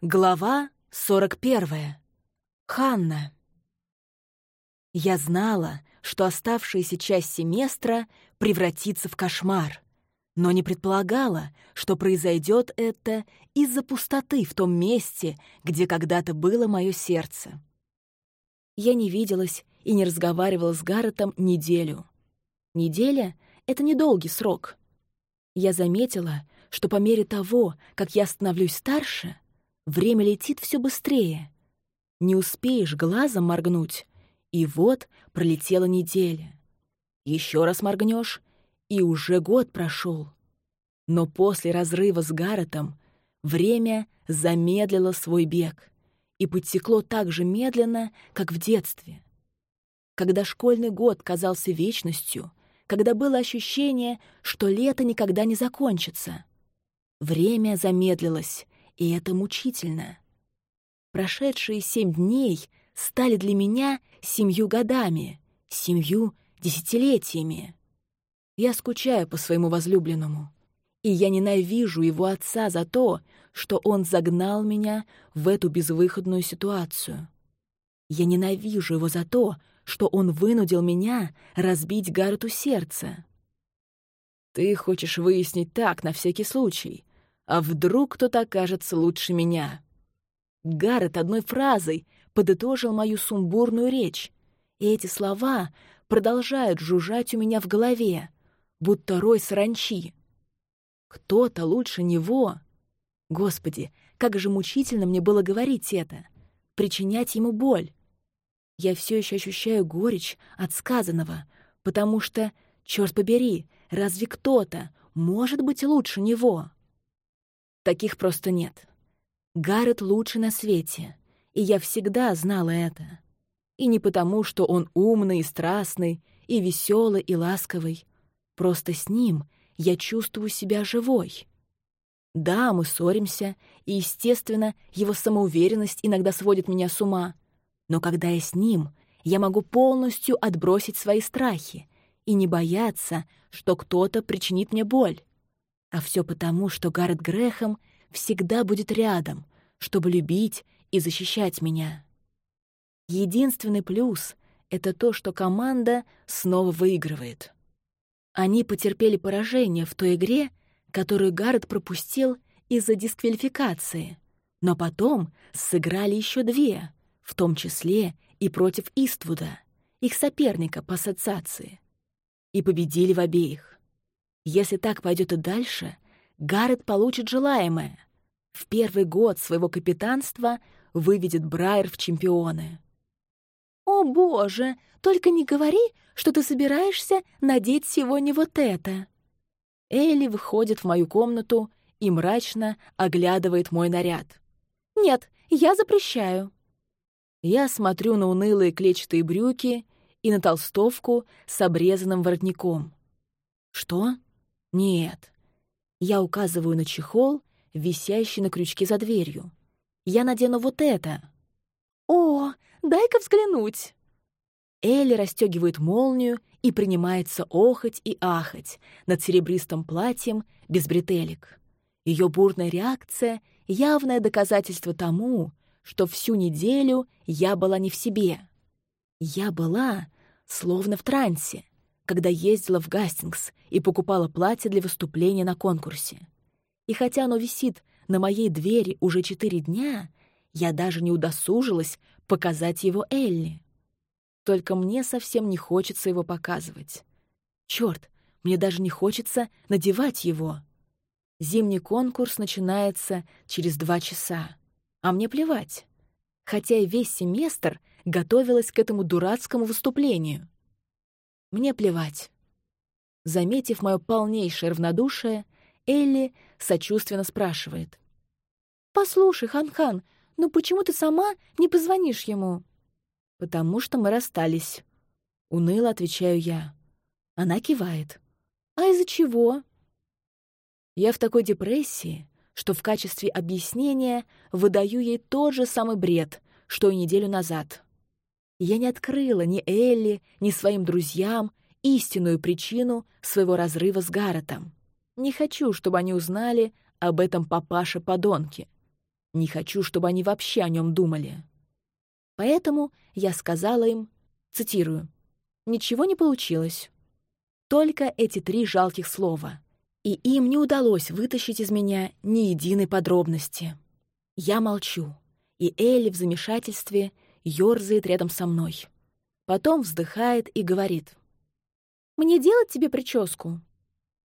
Глава 41. Ханна. Я знала, что оставшаяся часть семестра превратится в кошмар, но не предполагала, что произойдет это из-за пустоты в том месте, где когда-то было мое сердце. Я не виделась и не разговаривала с Гарретом неделю. Неделя — это недолгий срок. Я заметила, что по мере того, как я становлюсь старше — Время летит все быстрее. Не успеешь глазом моргнуть, и вот пролетела неделя. Еще раз моргнешь, и уже год прошел. Но после разрыва с Гарретом время замедлило свой бег и подтекло так же медленно, как в детстве. Когда школьный год казался вечностью, когда было ощущение, что лето никогда не закончится. Время замедлилось, и это мучительно. Прошедшие семь дней стали для меня семью годами, семью десятилетиями. Я скучаю по своему возлюбленному, и я ненавижу его отца за то, что он загнал меня в эту безвыходную ситуацию. Я ненавижу его за то, что он вынудил меня разбить Гаррету сердце. «Ты хочешь выяснить так, на всякий случай», а вдруг кто-то окажется лучше меня? Гаррет одной фразой подытожил мою сумбурную речь, и эти слова продолжают жужжать у меня в голове, будто рой саранчи. Кто-то лучше него. Господи, как же мучительно мне было говорить это, причинять ему боль. Я все еще ощущаю горечь от сказанного, потому что, черт побери, разве кто-то может быть лучше него? Таких просто нет. Гаррет лучше на свете, и я всегда знала это. И не потому, что он умный и страстный, и веселый и ласковый. Просто с ним я чувствую себя живой. Да, мы ссоримся, и, естественно, его самоуверенность иногда сводит меня с ума. Но когда я с ним, я могу полностью отбросить свои страхи и не бояться, что кто-то причинит мне боль. А все потому, что Гаррет Грэхэм всегда будет рядом, чтобы любить и защищать меня. Единственный плюс — это то, что команда снова выигрывает. Они потерпели поражение в той игре, которую Гаррет пропустил из-за дисквалификации, но потом сыграли еще две, в том числе и против Иствуда, их соперника по ассоциации, и победили в обеих. Если так пойдет и дальше, Гаррет получит желаемое. В первый год своего капитанства выведет Брайер в чемпионы. «О, боже, только не говори, что ты собираешься надеть сегодня вот это!» Элли выходит в мою комнату и мрачно оглядывает мой наряд. «Нет, я запрещаю». Я смотрю на унылые клетчатые брюки и на толстовку с обрезанным воротником. «Что?» Нет. Я указываю на чехол, висящий на крючке за дверью. Я надену вот это. О, дай-ка взглянуть. Элли расстегивает молнию и принимается охать и ахать над серебристым платьем без бретелек. Ее бурная реакция — явное доказательство тому, что всю неделю я была не в себе. Я была словно в трансе когда ездила в Гастингс и покупала платье для выступления на конкурсе. И хотя оно висит на моей двери уже четыре дня, я даже не удосужилась показать его Элли. Только мне совсем не хочется его показывать. Черт, мне даже не хочется надевать его. Зимний конкурс начинается через два часа, а мне плевать. Хотя и весь семестр готовилась к этому дурацкому выступлению. Мне плевать. Заметив мое полнейшее равнодушие, Элли сочувственно спрашивает. «Послушай, Хан-Хан, ну почему ты сама не позвонишь ему?» «Потому что мы расстались», — уныло отвечаю я. Она кивает. «А из-за чего?» Я в такой депрессии, что в качестве объяснения выдаю ей тот же самый бред, что и неделю назад. Я не открыла ни Элли, ни своим друзьям истинную причину своего разрыва с Гарретом. Не хочу, чтобы они узнали об этом папаше-подонке. Не хочу, чтобы они вообще о нем думали. Поэтому я сказала им, цитирую, «Ничего не получилось. Только эти три жалких слова. И им не удалось вытащить из меня ни единой подробности. Я молчу, и Элли в замешательстве ёрзает рядом со мной. Потом вздыхает и говорит. «Мне делать тебе прическу?»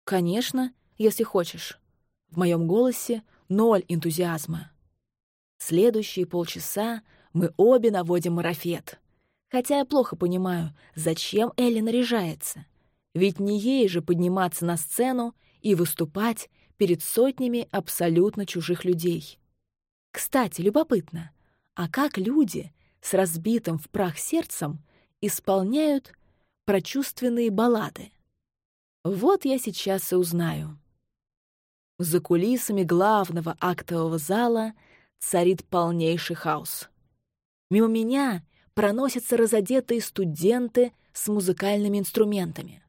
«Конечно, если хочешь». В моем голосе ноль энтузиазма. Следующие полчаса мы обе наводим марафет. Хотя я плохо понимаю, зачем Элли наряжается. Ведь не ей же подниматься на сцену и выступать перед сотнями абсолютно чужих людей. Кстати, любопытно, а как люди с разбитым в прах сердцем исполняют прочувственные баллады? Вот я сейчас и узнаю. За кулисами главного актового зала царит полнейший хаос. Мимо меня проносятся разодетые студенты с музыкальными инструментами.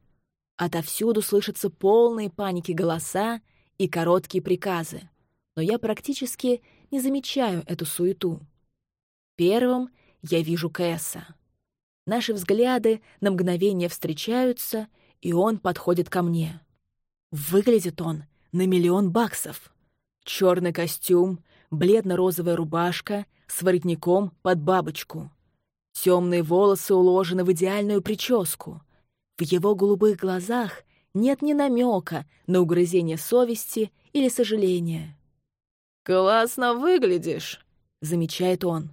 Отовсюду слышатся полные паники голоса и короткие приказы, но я практически не замечаю эту суету. Первым я вижу Кэса. Наши взгляды на мгновение встречаются, и он подходит ко мне. Выглядит он на миллион баксов. Черный костюм, бледно-розовая рубашка с воротником под бабочку. Темные волосы уложены в идеальную прическу. В его голубых глазах нет ни намека на угрызение совести или сожаления. «Классно выглядишь», — замечает он.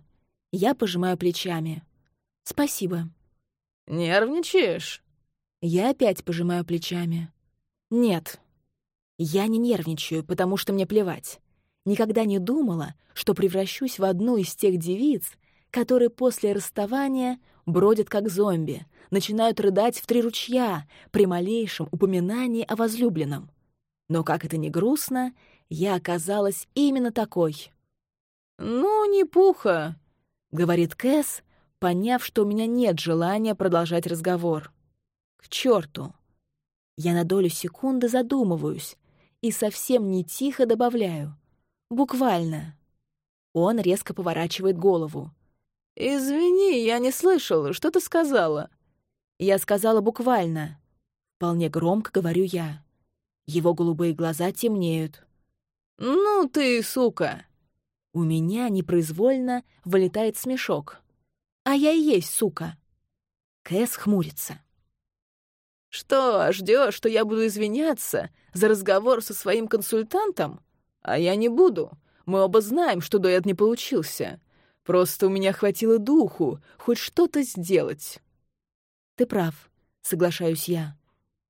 Я пожимаю плечами. «Спасибо». «Нервничаешь?» Я опять пожимаю плечами. «Нет, я не нервничаю, потому что мне плевать. Никогда не думала, что превращусь в одну из тех девиц, которые после расставания бродят как зомби, начинают рыдать в три ручья при малейшем упоминании о возлюбленном. Но, как это ни грустно, я оказалась именно такой. «Ну, не пуха», — говорит Кэс, поняв, что у меня нет желания продолжать разговор. «К черту! Я на долю секунды задумываюсь и совсем не тихо добавляю. Буквально. Он резко поворачивает голову. «Извини, я не слышал, что ты сказала?» Я сказала буквально. Вполне громко говорю я. Его голубые глаза темнеют. «Ну ты, сука!» У меня непроизвольно вылетает смешок. «А я и есть сука!» Кэс хмурится. «Что, ждешь, что я буду извиняться за разговор со своим консультантом? А я не буду. Мы оба знаем, что дуэт не получился. Просто у меня хватило духу хоть что-то сделать». «Ты прав», — соглашаюсь я.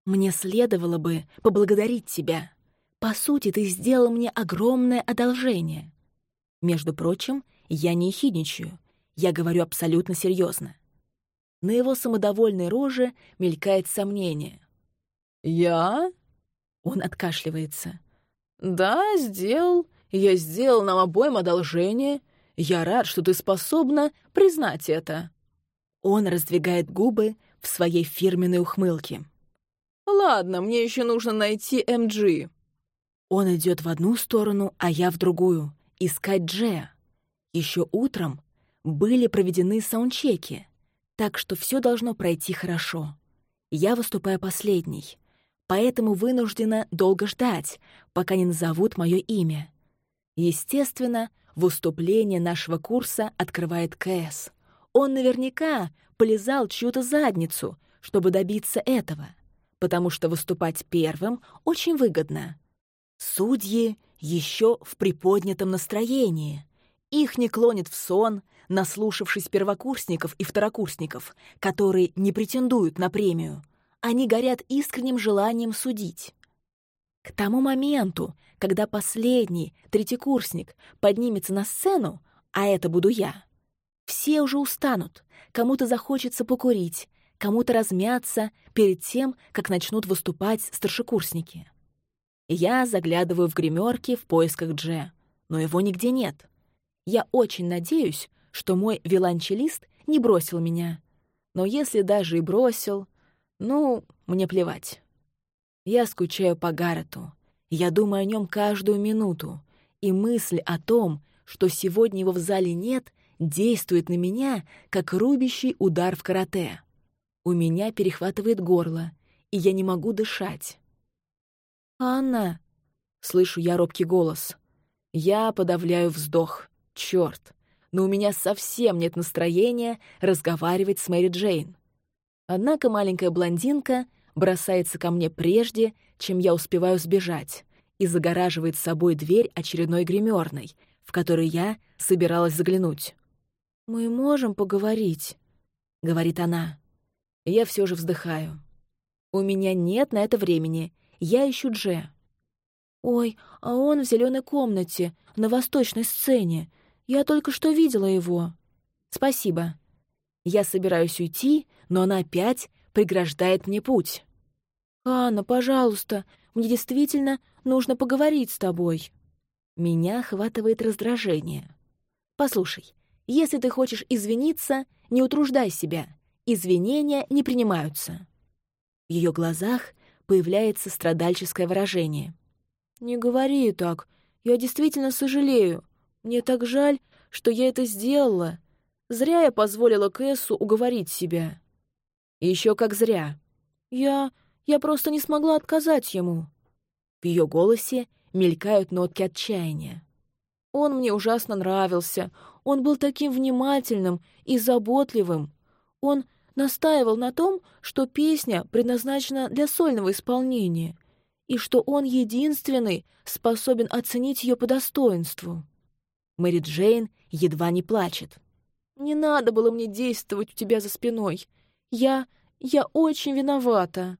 «Мне следовало бы поблагодарить тебя. По сути, ты сделал мне огромное одолжение. Между прочим, я не ехидничаю. Я говорю абсолютно серьезно. На его самодовольной роже мелькает сомнение. «Я?» Он откашливается. «Да, сделал. Я сделал нам обоим одолжение. Я рад, что ты способна признать это». Он раздвигает губы в своей фирменной ухмылке. «Ладно, мне еще нужно найти МГ». Он идет в одну сторону, а я в другую. Искать Джея. Еще утром были проведены саундчеки, так что все должно пройти хорошо. Я выступаю последней, поэтому вынуждена долго ждать, пока не назовут мое имя. Естественно, выступление нашего курса открывает КС. Он наверняка полезал чью-то задницу, чтобы добиться этого, потому что выступать первым очень выгодно. Судьи еще в приподнятом настроении. Их не клонит в сон, наслушавшись первокурсников и второкурсников, которые не претендуют на премию. Они горят искренним желанием судить. К тому моменту, когда последний, третьекурсник, поднимется на сцену, а это буду я, все уже устанут, кому-то захочется покурить, кому-то размяться перед тем, как начнут выступать старшекурсники. Я заглядываю в гримерки в поисках Дже, но его нигде нет. Я очень надеюсь, что мой виолончелист не бросил меня. Но если даже и бросил, ну, мне плевать. Я скучаю по Гаррету. Я думаю о нем каждую минуту. И мысль о том, что сегодня его в зале нет, действует на меня, как рубящий удар в карате. У меня перехватывает горло, и я не могу дышать. «Анна!» — слышу я робкий голос. Я подавляю вздох. Чёрт! Но у меня совсем нет настроения разговаривать с Мэри Джейн. Однако маленькая блондинка бросается ко мне прежде, чем я успеваю сбежать, и загораживает собой дверь очередной гримерной, в которой я собиралась заглянуть. «Мы можем поговорить», — говорит она. Я все же вздыхаю. «У меня нет на это времени. Я ищу Дже». «Ой, а он в зеленой комнате, на восточной сцене. Я только что видела его». «Спасибо». Я собираюсь уйти, но она опять преграждает мне путь. «Анна, пожалуйста, мне действительно нужно поговорить с тобой». Меня охватывает раздражение. «Послушай, если ты хочешь извиниться, не утруждай себя. Извинения не принимаются». В ее глазах появляется страдальческое выражение. «Не говори так. Я действительно сожалею. Мне так жаль, что я это сделала. Зря я позволила Кэссу уговорить себя». Еще как зря. Я... я просто не смогла отказать ему». В ее голосе мелькают нотки отчаяния. Он мне ужасно нравился. Он был таким внимательным и заботливым. Он настаивал на том, что песня предназначена для сольного исполнения и что он единственный способен оценить ее по достоинству. Мэри Джейн едва не плачет. «Не надо было мне действовать у тебя за спиной. Я... я очень виновата».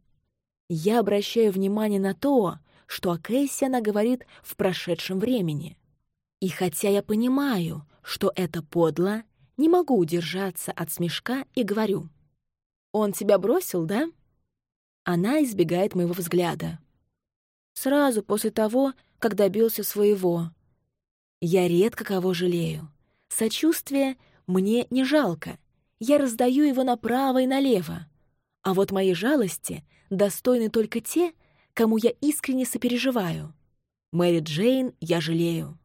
Я обращаю внимание на то, что о Кэсси она говорит в прошедшем времени. И хотя я понимаю, что это подло, не могу удержаться от смешка и говорю. «Он тебя бросил, да?» Она избегает моего взгляда. Сразу после того, как добился своего. Я редко кого жалею. Сочувствие мне не жалко. Я раздаю его направо и налево. А вот моей жалости достойны только те, кому я искренне сопереживаю. Мэри Джейн я жалею.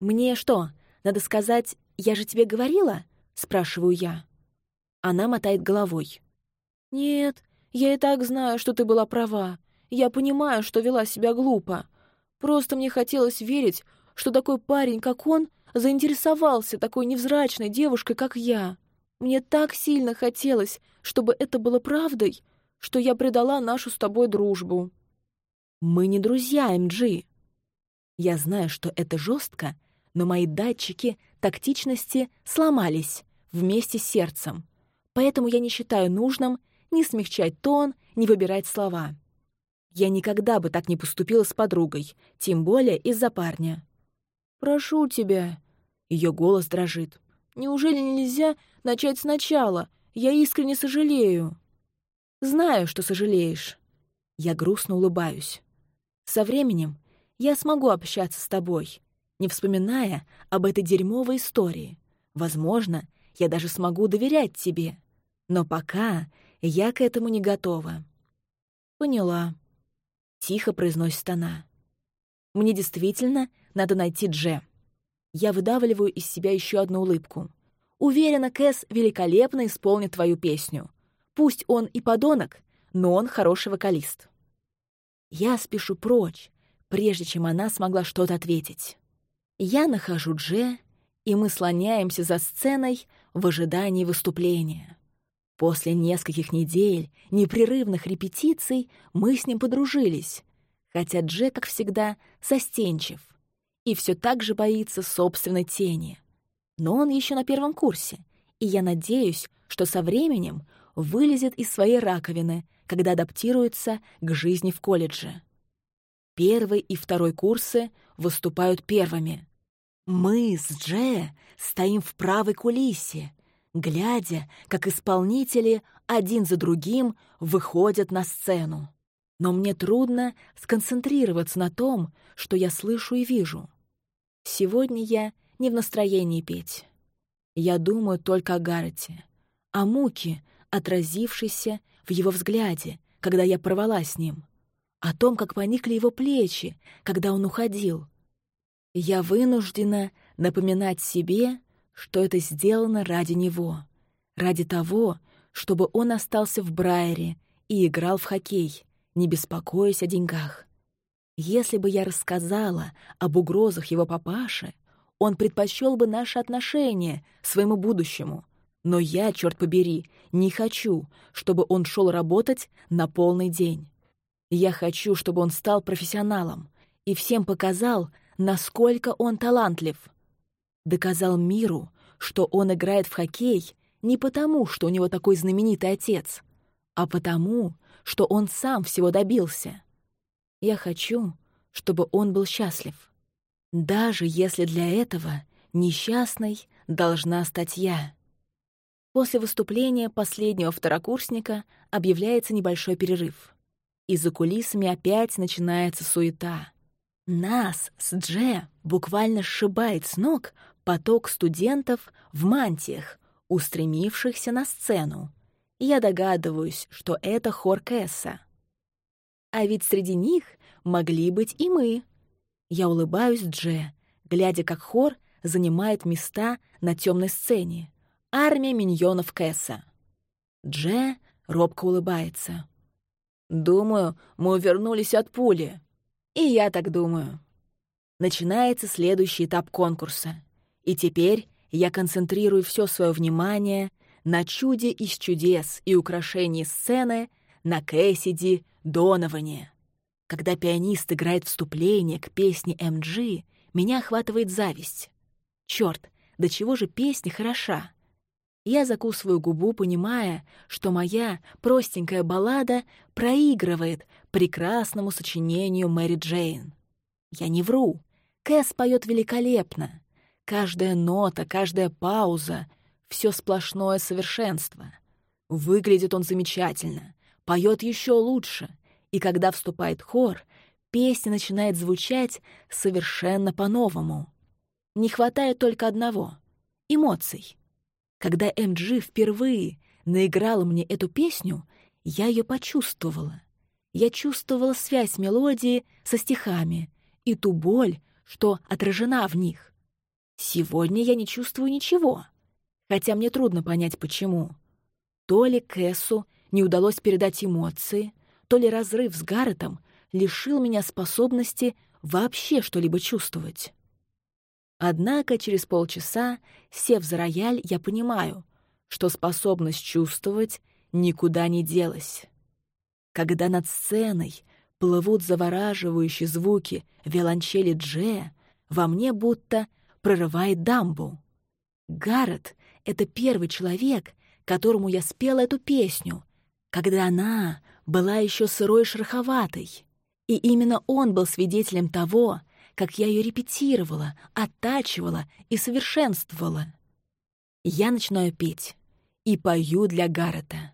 «Мне что, надо сказать, я же тебе говорила?» — спрашиваю я. Она мотает головой. «Нет, я и так знаю, что ты была права. Я понимаю, что вела себя глупо. Просто мне хотелось верить, что такой парень, как он, заинтересовался такой невзрачной девушкой, как я. Мне так сильно хотелось, чтобы это было правдой, что я предала нашу с тобой дружбу». «Мы не друзья, МГ». Я знаю, что это жестко, но мои датчики тактичности сломались вместе с сердцем, поэтому я не считаю нужным ни смягчать тон, ни выбирать слова. Я никогда бы так не поступила с подругой, тем более из-за парня. «Прошу тебя», — ее голос дрожит. «Неужели нельзя начать сначала? Я искренне сожалею». «Знаю, что сожалеешь». Я грустно улыбаюсь. «Со временем я смогу общаться с тобой, не вспоминая об этой дерьмовой истории. Возможно, я даже смогу доверять тебе. Но пока я к этому не готова». «Поняла», — тихо произносит она. «Мне действительно надо найти Дже». Я выдавливаю из себя еще одну улыбку. Уверена, Кэс великолепно исполнит твою песню. Пусть он и подонок, но он хороший вокалист. Я спешу прочь, прежде чем она смогла что-то ответить. Я нахожу Дже, и мы слоняемся за сценой в ожидании выступления. После нескольких недель непрерывных репетиций мы с ним подружились, хотя Дже, как всегда, застенчив и все так же боится собственной тени. Но он еще на первом курсе, и я надеюсь, что со временем вылезет из своей раковины, когда адаптируется к жизни в колледже. Первый и второй курсы выступают первыми. Мы с Дже стоим в правой кулисе, глядя, как исполнители один за другим выходят на сцену. Но мне трудно сконцентрироваться на том, что я слышу и вижу. Сегодня я не в настроении петь. Я думаю только о Гаррете, о муке, отразившейся в его взгляде, когда я порвала с ним — о том, как поникли его плечи, когда он уходил. Я вынуждена напоминать себе, что это сделано ради него, ради того, чтобы он остался в Брайере и играл в хоккей, не беспокоясь о деньгах. Если бы я рассказала об угрозах его папаше, он предпочел бы наши отношения своему будущему. Но я, черт побери, не хочу, чтобы он шел работать на полный день. Я хочу, чтобы он стал профессионалом и всем показал, насколько он талантлив. Доказал миру, что он играет в хоккей не потому, что у него такой знаменитый отец, а потому, что он сам всего добился. Я хочу, чтобы он был счастлив. Даже если для этого несчастной должна стать я. После выступления последнего второкурсника объявляется небольшой перерыв. И за кулисами опять начинается суета. Нас с Дже буквально сшибает с ног поток студентов в мантиях, устремившихся на сцену. Я догадываюсь, что это хор Кэсса. А ведь среди них могли быть и мы. Я улыбаюсь Дже, глядя, как хор занимает места на темной сцене. Армия миньонов Кэсса. Дже робко улыбается. «Думаю, мы увернулись от пули». И я так думаю. Начинается следующий этап конкурса. И теперь я концентрирую все свое внимание на чуде из чудес и украшении сцены на Кэссиди Доноване. Когда пианист играет вступление к песне МГ, меня охватывает зависть. Черт, до чего же песня хороша! Я закусываю губу, понимая, что моя простенькая баллада проигрывает прекрасному сочинению Мэри Джейн. Я не вру. Кэс поет великолепно. Каждая нота, каждая пауза — все сплошное совершенство. Выглядит он замечательно, поет еще лучше, и когда вступает хор, песня начинает звучать совершенно по-новому. Не хватает только одного — эмоций. Когда МГ впервые наиграла мне эту песню, я ее почувствовала. Я чувствовала связь мелодии со стихами и ту боль, что отражена в них. Сегодня я не чувствую ничего, хотя мне трудно понять, почему. То ли Кэссу не удалось передать эмоции, то ли разрыв с Гарретом лишил меня способности вообще что-либо чувствовать. Однако через полчаса, сев за рояль, я понимаю, что способность чувствовать никуда не делась. Когда над сценой плывут завораживающие звуки виолончели Дже, во мне будто прорывает дамбу. Гаррет — это первый человек, которому я спела эту песню, когда она была еще сырой и шероховатой. И именно он был свидетелем того, как я ее репетировала, оттачивала и совершенствовала. Я начинаю петь и пою для Гаррета.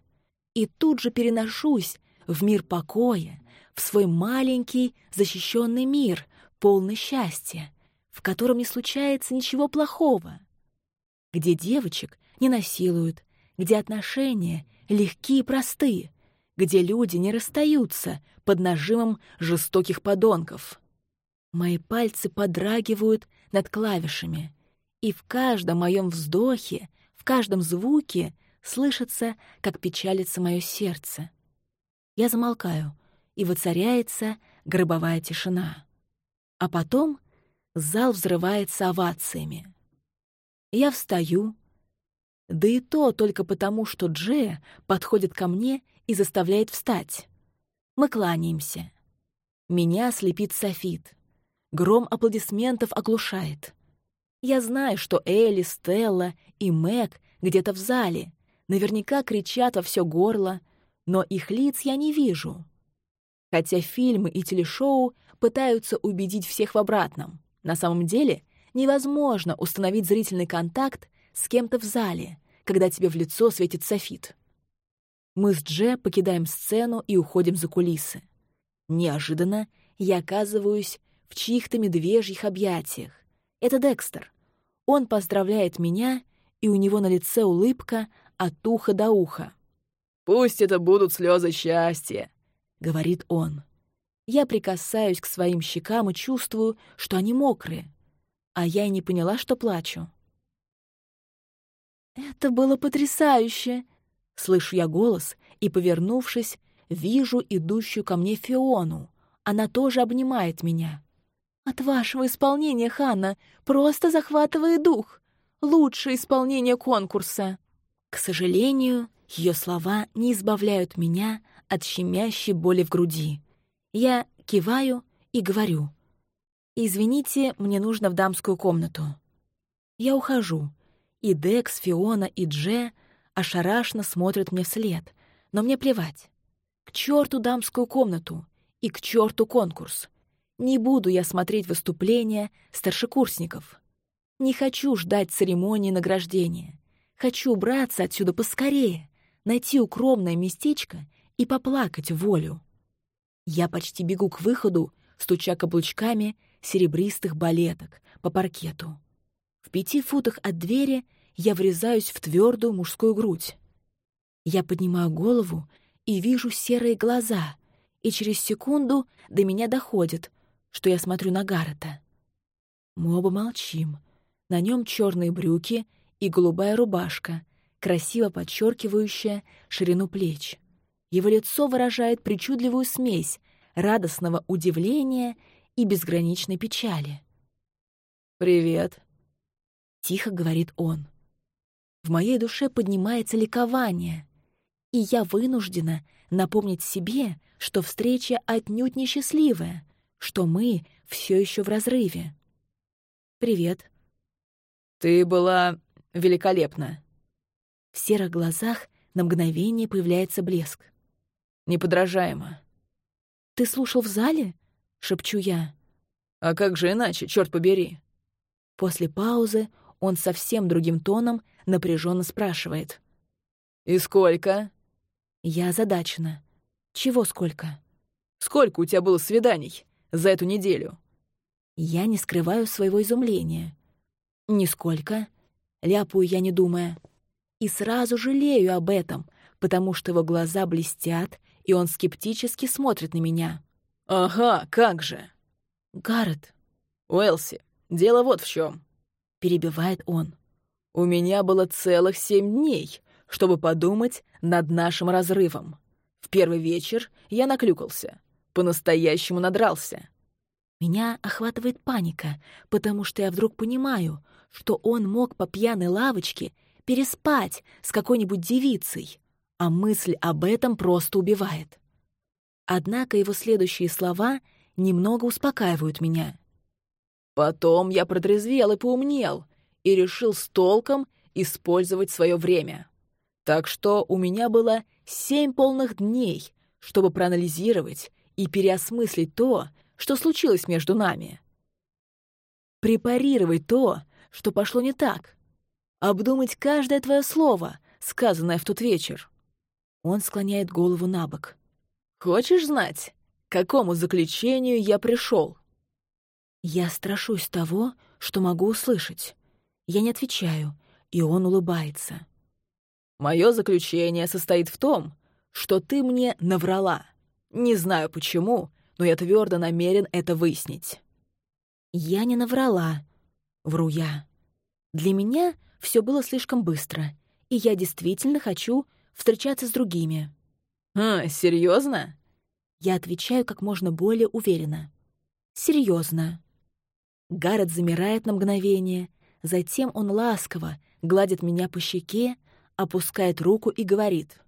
И тут же переношусь в мир покоя, в свой маленький защищенный мир, полный счастья, в котором не случается ничего плохого, где девочек не насилуют, где отношения легкие и простые, где люди не расстаются под нажимом жестоких подонков. Мои пальцы подрагивают над клавишами, и в каждом моем вздохе, в каждом звуке слышится, как печалится мое сердце. Я замолкаю, и воцаряется гробовая тишина. А потом зал взрывается овациями. Я встаю, да и то только потому, что Джея подходит ко мне и заставляет встать. Мы кланяемся. Меня слепит софит. Гром аплодисментов оглушает. Я знаю, что Элли, Стелла и Мэг где-то в зале, наверняка кричат во все горло, но их лиц я не вижу. Хотя фильмы и телешоу пытаются убедить всех в обратном. На самом деле невозможно установить зрительный контакт с кем-то в зале, когда тебе в лицо светит софит. Мы с Дже покидаем сцену и уходим за кулисы. Неожиданно я оказываюсь в чьих-то медвежьих объятиях. Это Декстер. Он поздравляет меня, и у него на лице улыбка от уха до уха. «Пусть это будут слезы счастья», — говорит он. Я прикасаюсь к своим щекам и чувствую, что они мокрые. а я и не поняла, что плачу. «Это было потрясающе!» Слышу я голос и, повернувшись, вижу идущую ко мне Фиону. Она тоже обнимает меня. «От вашего исполнения, Ханна, просто захватывает дух. Лучшее исполнение конкурса!» К сожалению, ее слова не избавляют меня от щемящей боли в груди. Я киваю и говорю. «Извините, мне нужно в дамскую комнату». Я ухожу, и Декс, Фиона и Дже ошарашенно смотрят мне вслед, но мне плевать. К черту дамскую комнату и к черту конкурс. Не буду я смотреть выступления старшекурсников. Не хочу ждать церемонии награждения. Хочу убраться отсюда поскорее, найти укромное местечко и поплакать волю. Я почти бегу к выходу, стуча каблучками серебристых балеток по паркету. В пяти футах от двери я врезаюсь в твердую мужскую грудь. Я поднимаю голову и вижу серые глаза, и через секунду до меня доходит, что я смотрю на Гаррета. Мы оба молчим. На нем черные брюки и голубая рубашка, красиво подчеркивающая ширину плеч. Его лицо выражает причудливую смесь радостного удивления и безграничной печали. «Привет», — тихо говорит он. В моей душе поднимается ликование, и я вынуждена напомнить себе, что встреча отнюдь несчастливая, что мы все еще в разрыве. «Привет». «Ты была великолепна». В серых глазах на мгновение появляется блеск. Неподражаемо. «Ты слушал в зале?» — шепчу я. «А как же иначе, черт побери?» После паузы он совсем другим тоном напряженно спрашивает. «И сколько?» Я озадачена. «Чего сколько?» «Сколько у тебя было свиданий за эту неделю?» Я не скрываю своего изумления. «Нисколько», — ляпаю я, не думая. И сразу жалею об этом, потому что его глаза блестят, и он скептически смотрит на меня. «Ага, как же!» «Гаррет!» «Уэлси, дело вот в чем, перебивает он. «У меня было целых семь дней, чтобы подумать над нашим разрывом. В первый вечер я наклюкался, по-настоящему надрался». Меня охватывает паника, потому что я вдруг понимаю, что он мог по пьяной лавочке переспать с какой-нибудь девицей, а мысль об этом просто убивает. Однако его следующие слова немного успокаивают меня. Потом я протрезвел и поумнел, и решил с толком использовать свое время. Так что у меня было семь полных дней, чтобы проанализировать и переосмыслить то, что случилось между нами. Препарировать то, что пошло не так. Обдумать каждое твое слово, сказанное в тот вечер. Он склоняет голову на бок. «Хочешь знать, к какому заключению я пришел?» Я страшусь того, что могу услышать. Я не отвечаю, и он улыбается. «Мое заключение состоит в том, что ты мне наврала. Не знаю почему, но я твердо намерен это выяснить». «Я не наврала», — вру я. «Для меня все было слишком быстро, и я действительно хочу встречаться с другими». «А, серьезно? Я отвечаю как можно более уверенно. Серьезно. Гаррет замирает на мгновение, затем он ласково гладит меня по щеке, опускает руку и говорит.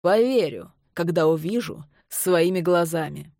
«Поверю, когда увижу своими глазами».